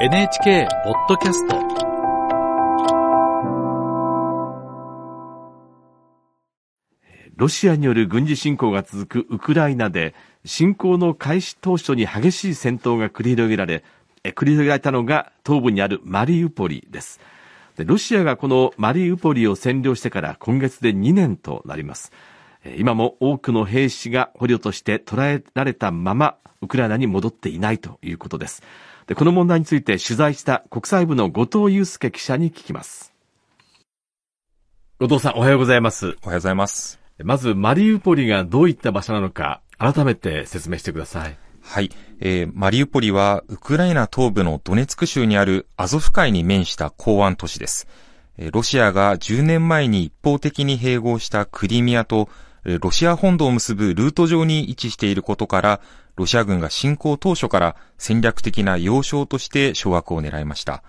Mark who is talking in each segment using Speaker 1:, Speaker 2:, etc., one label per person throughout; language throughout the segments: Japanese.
Speaker 1: NHK ポッドキャスト。ロシアによる軍事侵攻が続くウクライナで侵攻の開始当初に激しい戦闘が繰り広げられ繰り広げられたのが東部にあるマリウポリです。ロシアがこのマリウポリを占領してから今月で2年となります。今も多くの兵士が捕虜として捕らえられたままウクライナに戻っていないということです。でこの問題について取材した国際部の後藤祐介記者に聞きます。後藤さん、おはようございます。
Speaker 2: おはようございます。
Speaker 1: まず、マリウポリがどういった場所なのか、改めて説明してください。
Speaker 2: はい。えー、マリウポリは、ウクライナ東部のドネツク州にあるアゾフ海に面した港湾都市です。えー、ロシアが10年前に一方的に併合したクリミアと、ロシア本土を結ぶルート上に位置していることから、ロシア軍が侵攻当初から戦略的な要衝として掌握を狙いました。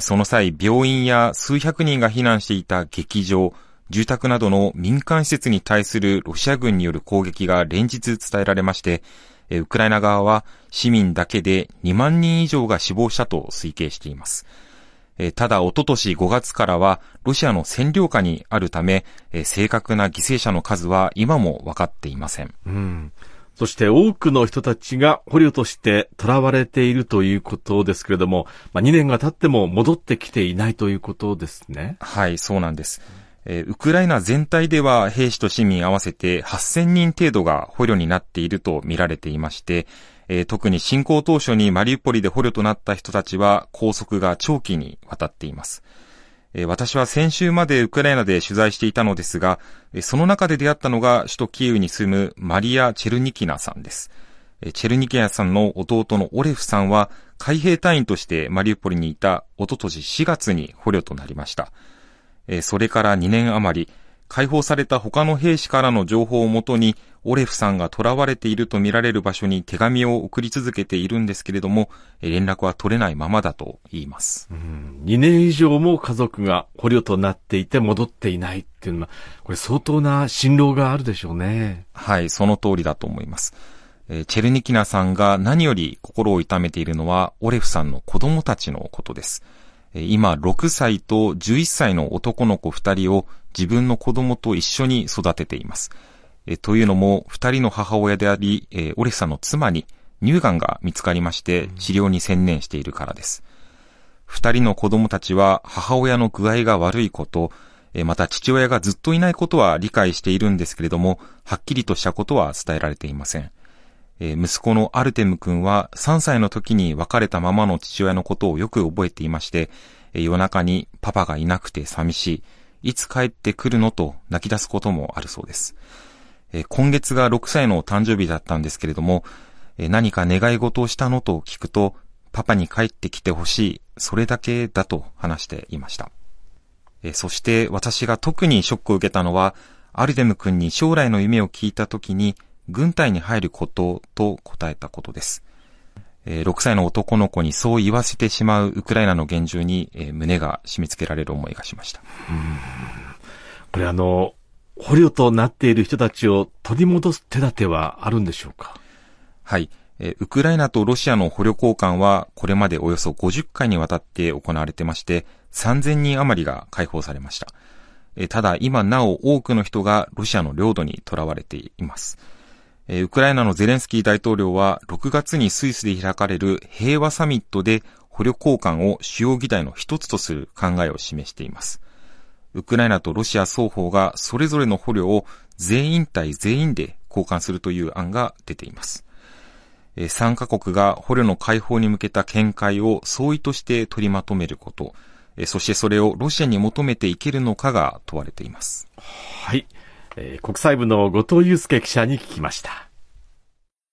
Speaker 2: その際、病院や数百人が避難していた劇場、住宅などの民間施設に対するロシア軍による攻撃が連日伝えられまして、ウクライナ側は市民だけで2万人以上が死亡したと推計しています。ただ、おととし5月からはロシアの占領下にあるため、正確な犠牲者の数は今も分かっていません。
Speaker 1: うんそして多くの人たちが捕虜として囚われているということですけれども、まあ、2年が経っても戻ってきていないということですね。
Speaker 2: はい、そうなんです。えー、ウクライナ全体では兵士と市民合わせて8000人程度が捕虜になっていると見られていまして、えー、特に侵攻当初にマリウポリで捕虜となった人たちは拘束が長期にわたっています。私は先週までウクライナで取材していたのですが、その中で出会ったのが首都キーウに住むマリア・チェルニキナさんです。チェルニキナさんの弟のオレフさんは海兵隊員としてマリウポリにいたおととし4月に捕虜となりました。それから2年余り、解放された他の兵士からの情報をもとに、オレフさんが囚われているとみられる場所に手紙を送り続けているんですけれども、連絡は取れないままだと言います。
Speaker 1: うん、2年以上も家族が捕虜となっていて戻っていないっていうのは、これ相当な辛労があるでしょうね。
Speaker 2: はい、その通りだと思います。チェルニキナさんが何より心を痛めているのは、オレフさんの子供たちのことです。今6歳と11歳の男の子2人を自分の子供と一緒に育てています。えというのも、2人の母親であり、えオレフさんの妻に乳がんが見つかりまして治療に専念しているからです。2人の子供たちは母親の具合が悪いこと、また父親がずっといないことは理解しているんですけれども、はっきりとしたことは伝えられていません。息子のアルテム君は3歳の時に別れたままの父親のことをよく覚えていまして、夜中にパパがいなくて寂しい、いつ帰ってくるのと泣き出すこともあるそうです。今月が6歳の誕生日だったんですけれども、何か願い事をしたのと聞くと、パパに帰ってきてほしい、それだけだと話していました。そして私が特にショックを受けたのは、アルテム君に将来の夢を聞いた時に、軍隊に入ることと答えたことです。6歳の男の子にそう言わせてしまうウクライナの現状に、胸が締め付けられる思いがしました。
Speaker 1: これあの、捕虜となっている人たちを取り戻す手立てはあるんでしょうか？
Speaker 2: はい。ウクライナとロシアの捕虜交換はこれまでおよそ50回にわたって行われてまして、3000人余りが解放されました。ただ今なお多くの人がロシアの領土に囚われています。ウクライナのゼレンスキー大統領は6月にスイスで開かれる平和サミットで捕虜交換を主要議題の一つとする考えを示しています。ウクライナとロシア双方がそれぞれの捕虜を全員対全員で交換するという案が出ています。3カ国が捕虜の解放に向けた見解を相違として取りまとめること、そしてそれをロシアに求めていけるのかが問われています。
Speaker 1: はい。えー、国際部の後藤祐介記者に聞きました。